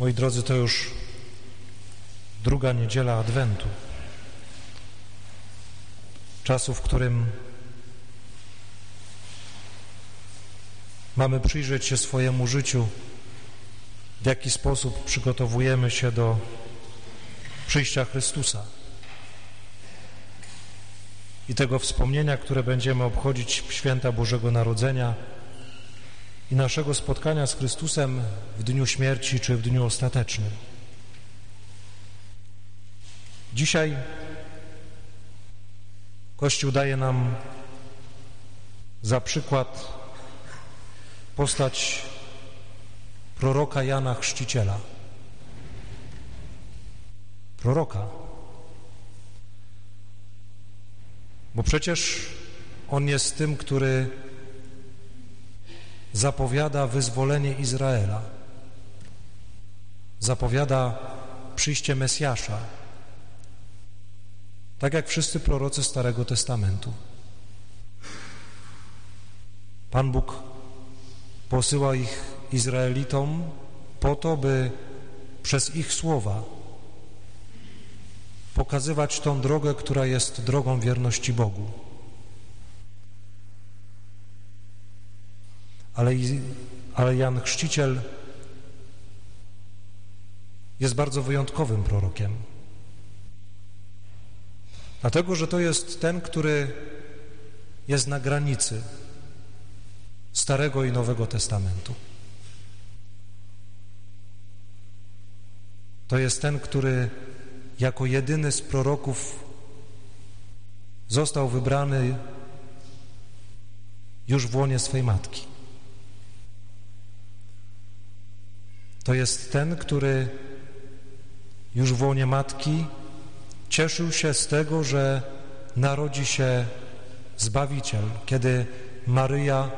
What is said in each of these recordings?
Moi drodzy, to już druga niedziela Adwentu. Czasu, w którym mamy przyjrzeć się swojemu życiu, w jaki sposób przygotowujemy się do przyjścia Chrystusa i tego wspomnienia, które będziemy obchodzić święta Bożego Narodzenia i naszego spotkania z Chrystusem w dniu śmierci czy w dniu ostatecznym. Dzisiaj Kościół daje nam za przykład postać proroka Jana Chrzciciela. Proroka. Bo przecież on jest tym, który zapowiada wyzwolenie Izraela, zapowiada przyjście Mesjasza, tak jak wszyscy prorocy Starego Testamentu. Pan Bóg posyła ich Izraelitom po to, by przez ich słowa pokazywać tą drogę, która jest drogą wierności Bogu. Ale, ale Jan Chrzciciel jest bardzo wyjątkowym prorokiem. Dlatego, że to jest ten, który jest na granicy Starego i Nowego Testamentu. To jest ten, który jako jedyny z proroków został wybrany już w łonie swej matki. To jest ten, który już w łonie matki cieszył się z tego, że narodzi się Zbawiciel, kiedy Maryja,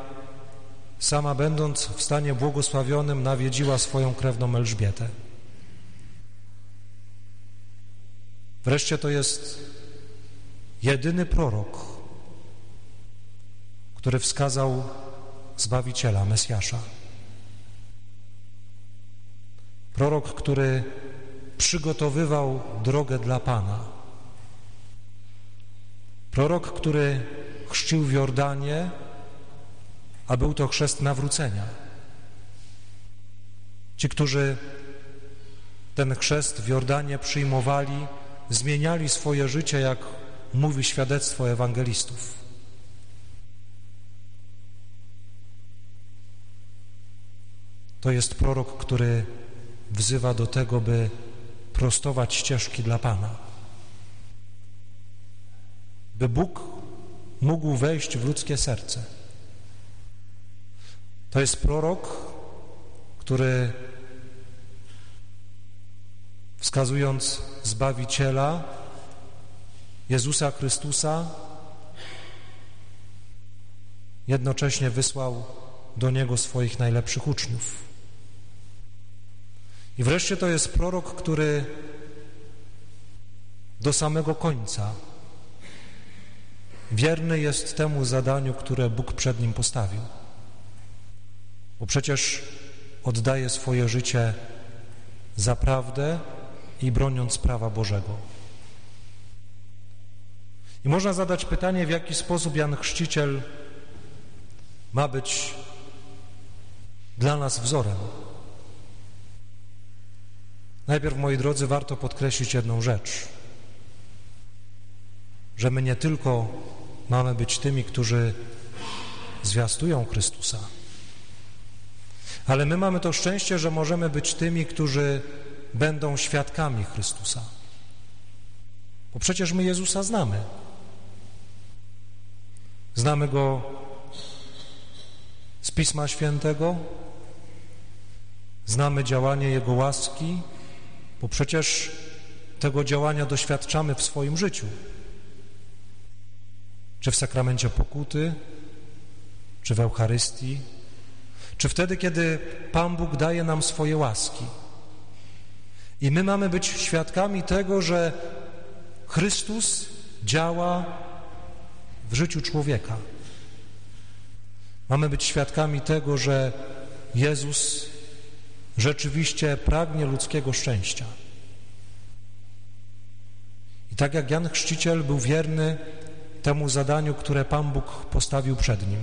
sama będąc w stanie błogosławionym, nawiedziła swoją krewną Elżbietę. Wreszcie to jest jedyny prorok, który wskazał Zbawiciela, Mesjasza. Prorok, który przygotowywał drogę dla Pana. Prorok, który chrzcił w Jordanie, a był to chrzest nawrócenia. Ci, którzy ten chrzest w Jordanie przyjmowali, zmieniali swoje życie, jak mówi świadectwo ewangelistów. To jest prorok, który wzywa do tego, by prostować ścieżki dla Pana. By Bóg mógł wejść w ludzkie serce. To jest prorok, który wskazując Zbawiciela, Jezusa Chrystusa, jednocześnie wysłał do Niego swoich najlepszych uczniów. I wreszcie to jest prorok, który do samego końca wierny jest temu zadaniu, które Bóg przed nim postawił. Bo przecież oddaje swoje życie za prawdę i broniąc prawa Bożego. I można zadać pytanie, w jaki sposób Jan Chrzciciel ma być dla nas wzorem. Najpierw, moi drodzy, warto podkreślić jedną rzecz, że my nie tylko mamy być tymi, którzy zwiastują Chrystusa, ale my mamy to szczęście, że możemy być tymi, którzy będą świadkami Chrystusa. Bo przecież my Jezusa znamy. Znamy Go z Pisma Świętego, znamy działanie Jego łaski, bo przecież tego działania doświadczamy w swoim życiu. Czy w sakramencie pokuty, czy w Eucharystii, czy wtedy, kiedy Pan Bóg daje nam swoje łaski. I my mamy być świadkami tego, że Chrystus działa w życiu człowieka. Mamy być świadkami tego, że Jezus rzeczywiście pragnie ludzkiego szczęścia. I tak jak Jan Chrzciciel był wierny temu zadaniu, które Pan Bóg postawił przed nim,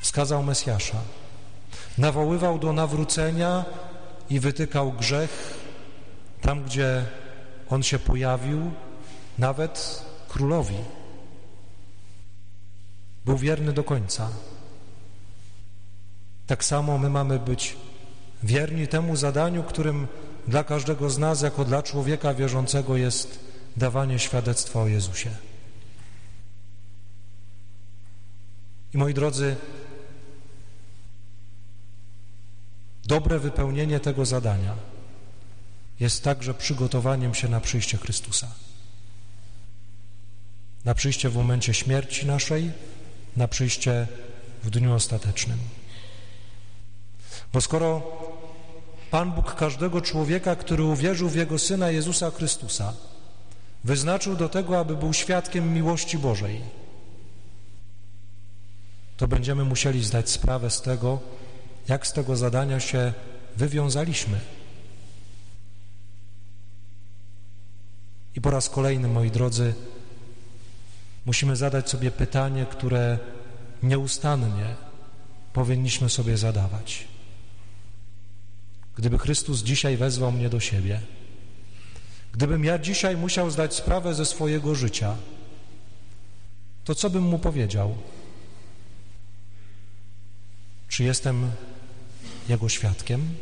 wskazał Mesjasza, nawoływał do nawrócenia i wytykał grzech tam, gdzie on się pojawił, nawet królowi. Był wierny do końca. Tak samo my mamy być wierni temu zadaniu, którym dla każdego z nas, jako dla człowieka wierzącego, jest dawanie świadectwa o Jezusie. I moi drodzy, dobre wypełnienie tego zadania jest także przygotowaniem się na przyjście Chrystusa. Na przyjście w momencie śmierci naszej, na przyjście w dniu ostatecznym. Bo skoro Pan Bóg każdego człowieka, który uwierzył w Jego Syna Jezusa Chrystusa, wyznaczył do tego, aby był świadkiem miłości Bożej, to będziemy musieli zdać sprawę z tego, jak z tego zadania się wywiązaliśmy. I po raz kolejny, moi drodzy, musimy zadać sobie pytanie, które nieustannie powinniśmy sobie zadawać. Gdyby Chrystus dzisiaj wezwał mnie do siebie, gdybym ja dzisiaj musiał zdać sprawę ze swojego życia, to co bym mu powiedział? Czy jestem Jego świadkiem?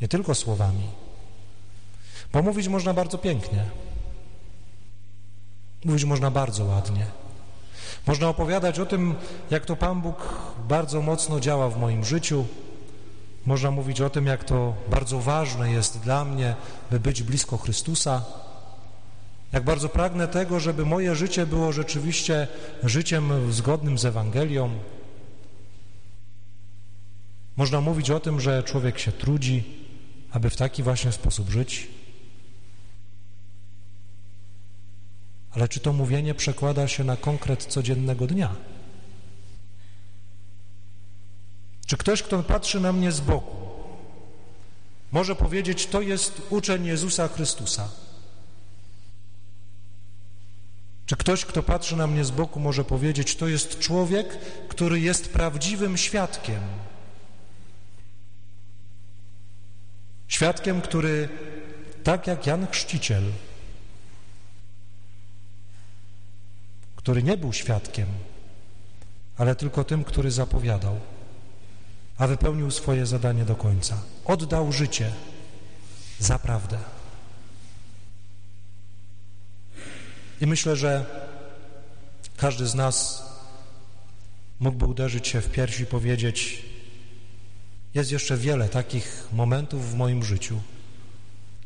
Nie tylko słowami. Bo mówić można bardzo pięknie. Mówić można bardzo ładnie. Można opowiadać o tym, jak to Pan Bóg bardzo mocno działa w moim życiu, można mówić o tym, jak to bardzo ważne jest dla mnie, by być blisko Chrystusa, jak bardzo pragnę tego, żeby moje życie było rzeczywiście życiem zgodnym z Ewangelią. Można mówić o tym, że człowiek się trudzi, aby w taki właśnie sposób żyć. Ale czy to mówienie przekłada się na konkret codziennego dnia? Czy ktoś, kto patrzy na mnie z boku, może powiedzieć, to jest uczeń Jezusa Chrystusa? Czy ktoś, kto patrzy na mnie z boku, może powiedzieć, to jest człowiek, który jest prawdziwym świadkiem? Świadkiem, który, tak jak Jan Chrzciciel, który nie był świadkiem, ale tylko tym, który zapowiadał a wypełnił swoje zadanie do końca. Oddał życie za prawdę. I myślę, że każdy z nas mógłby uderzyć się w piersi i powiedzieć: Jest jeszcze wiele takich momentów w moim życiu,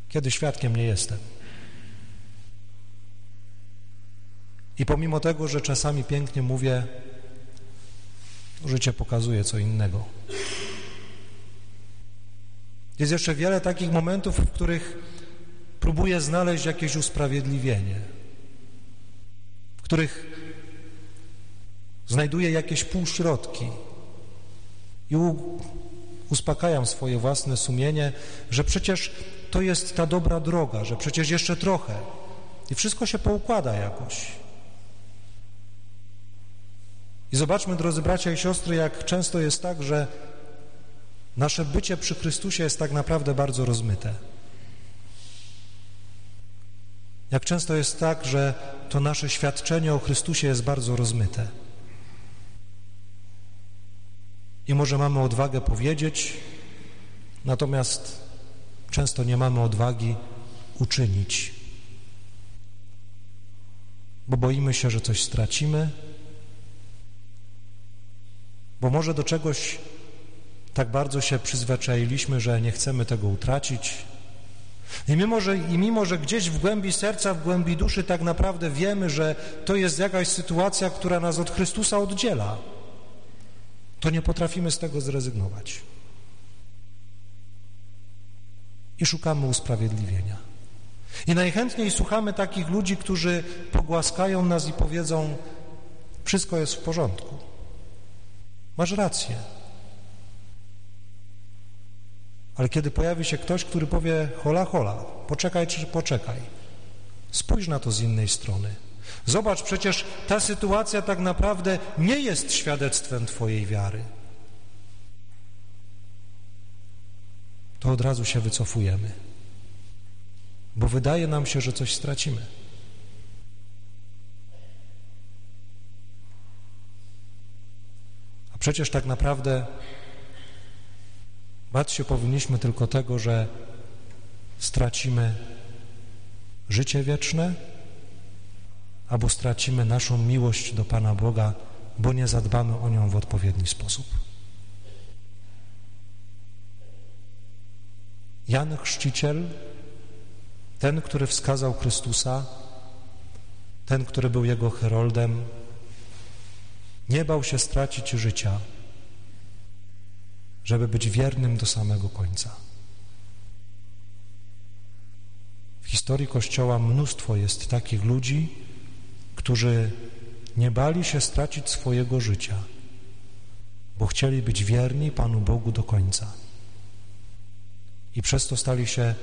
kiedy świadkiem nie jestem. I pomimo tego, że czasami pięknie mówię, Życie pokazuje co innego. Jest jeszcze wiele takich momentów, w których próbuję znaleźć jakieś usprawiedliwienie, w których znajduję jakieś półśrodki i uspokajam swoje własne sumienie, że przecież to jest ta dobra droga, że przecież jeszcze trochę i wszystko się poukłada jakoś. I zobaczmy, drodzy bracia i siostry, jak często jest tak, że nasze bycie przy Chrystusie jest tak naprawdę bardzo rozmyte. Jak często jest tak, że to nasze świadczenie o Chrystusie jest bardzo rozmyte. I może mamy odwagę powiedzieć, natomiast często nie mamy odwagi uczynić, bo boimy się, że coś stracimy, bo może do czegoś tak bardzo się przyzwyczailiśmy, że nie chcemy tego utracić. I mimo, że, I mimo, że gdzieś w głębi serca, w głębi duszy tak naprawdę wiemy, że to jest jakaś sytuacja, która nas od Chrystusa oddziela, to nie potrafimy z tego zrezygnować. I szukamy usprawiedliwienia. I najchętniej słuchamy takich ludzi, którzy pogłaskają nas i powiedzą, wszystko jest w porządku. Masz rację. Ale kiedy pojawi się ktoś, który powie hola, hola, poczekaj czy poczekaj, spójrz na to z innej strony. Zobacz, przecież ta sytuacja tak naprawdę nie jest świadectwem Twojej wiary. To od razu się wycofujemy, bo wydaje nam się, że coś stracimy. A przecież tak naprawdę bać się powinniśmy tylko tego, że stracimy życie wieczne, albo stracimy naszą miłość do Pana Boga, bo nie zadbamy o nią w odpowiedni sposób. Jan Chrzciciel, ten, który wskazał Chrystusa, ten, który był Jego heroldem, nie bał się stracić życia, żeby być wiernym do samego końca. W historii Kościoła mnóstwo jest takich ludzi, którzy nie bali się stracić swojego życia, bo chcieli być wierni Panu Bogu do końca. I przez to stali się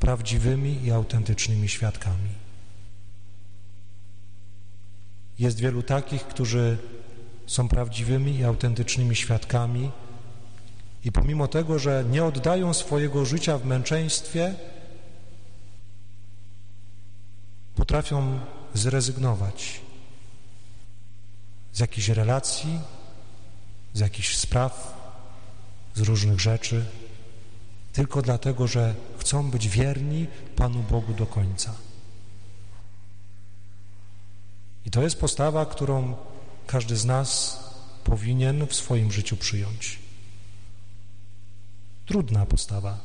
prawdziwymi i autentycznymi świadkami. Jest wielu takich, którzy są prawdziwymi i autentycznymi świadkami i pomimo tego, że nie oddają swojego życia w męczeństwie, potrafią zrezygnować z jakichś relacji, z jakichś spraw, z różnych rzeczy, tylko dlatego, że chcą być wierni Panu Bogu do końca. I to jest postawa, którą każdy z nas powinien w swoim życiu przyjąć. Trudna postawa.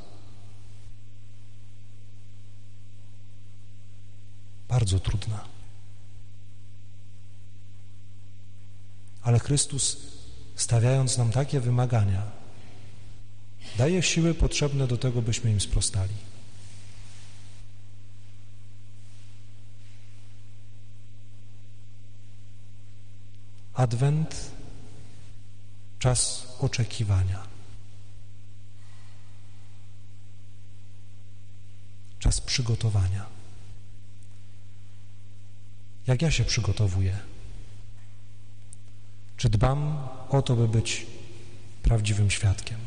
Bardzo trudna. Ale Chrystus, stawiając nam takie wymagania, daje siły potrzebne do tego, byśmy im sprostali. Adwent, czas oczekiwania. Czas przygotowania. Jak ja się przygotowuję? Czy dbam o to, by być prawdziwym świadkiem?